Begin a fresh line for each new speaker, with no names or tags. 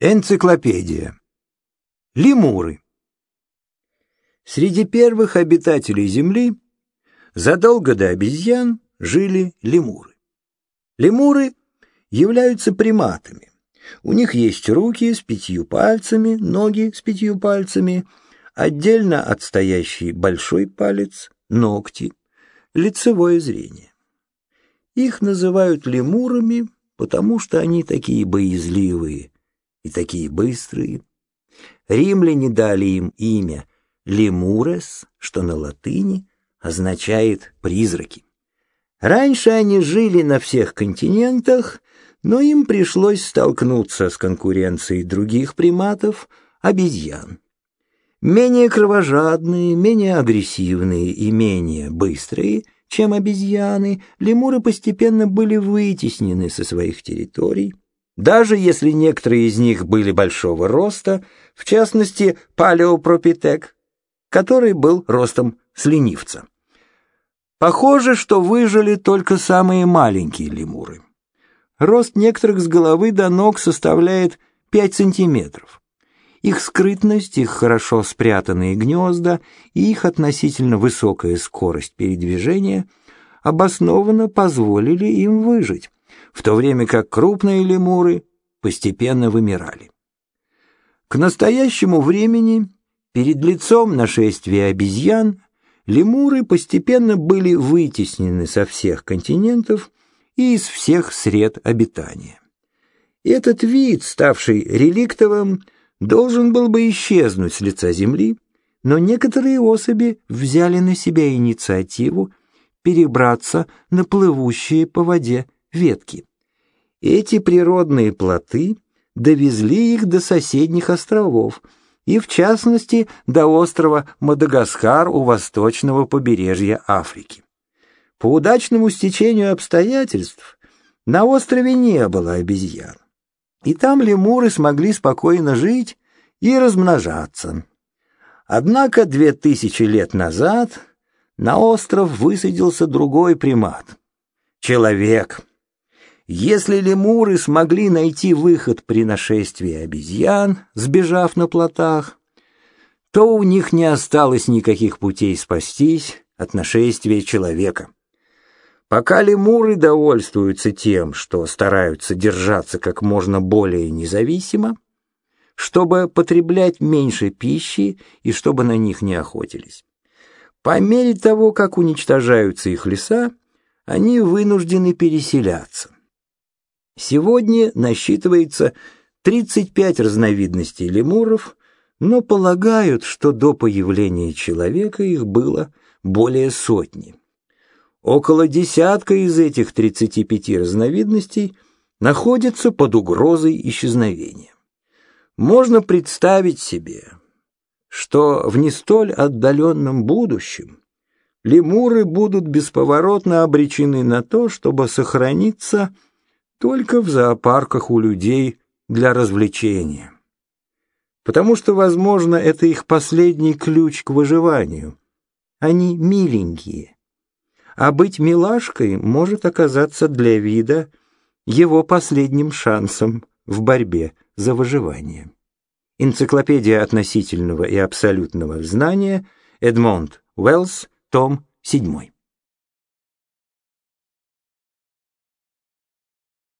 Энциклопедия. Лемуры. Среди первых обитателей Земли задолго до обезьян жили лемуры. Лемуры являются приматами. У них есть руки с пятью пальцами, ноги с пятью пальцами, отдельно отстоящий большой палец, ногти, лицевое зрение. Их называют лемурами, потому что они такие боязливые – и такие быстрые. Римляне дали им имя Лемурес, что на латыни означает «призраки». Раньше они жили на всех континентах, но им пришлось столкнуться с конкуренцией других приматов, обезьян. Менее кровожадные, менее агрессивные и менее быстрые, чем обезьяны, лемуры постепенно были вытеснены со своих территорий, даже если некоторые из них были большого роста, в частности, палеопропитек, который был ростом с ленивца. Похоже, что выжили только самые маленькие лемуры. Рост некоторых с головы до ног составляет 5 сантиметров. Их скрытность, их хорошо спрятанные гнезда и их относительно высокая скорость передвижения обоснованно позволили им выжить в то время как крупные лемуры постепенно вымирали. К настоящему времени перед лицом нашествия обезьян лемуры постепенно были вытеснены со всех континентов и из всех сред обитания. Этот вид, ставший реликтовым, должен был бы исчезнуть с лица Земли, но некоторые особи взяли на себя инициативу перебраться на плывущие по воде ветки. Эти природные плоты довезли их до соседних островов, и в частности до острова Мадагаскар у восточного побережья Африки. По удачному стечению обстоятельств на острове не было обезьян, и там лемуры смогли спокойно жить и размножаться. Однако две тысячи лет назад на остров высадился другой примат — человек — если лемуры смогли найти выход при нашествии обезьян, сбежав на плотах, то у них не осталось никаких путей спастись от нашествия человека. Пока лемуры довольствуются тем, что стараются держаться как можно более независимо, чтобы потреблять меньше пищи и чтобы на них не охотились. По мере того, как уничтожаются их леса, они вынуждены переселяться. Сегодня насчитывается 35 разновидностей лемуров, но полагают, что до появления человека их было более сотни. Около десятка из этих 35 разновидностей находятся под угрозой исчезновения. Можно представить себе, что в не столь отдаленном будущем лемуры будут бесповоротно обречены на то, чтобы сохраниться – только в зоопарках у людей для развлечения. Потому что, возможно, это их последний ключ к выживанию. Они миленькие. А быть милашкой может оказаться для вида его последним шансом в борьбе за выживание. Энциклопедия относительного и абсолютного знания, Эдмонд Уэллс, том 7.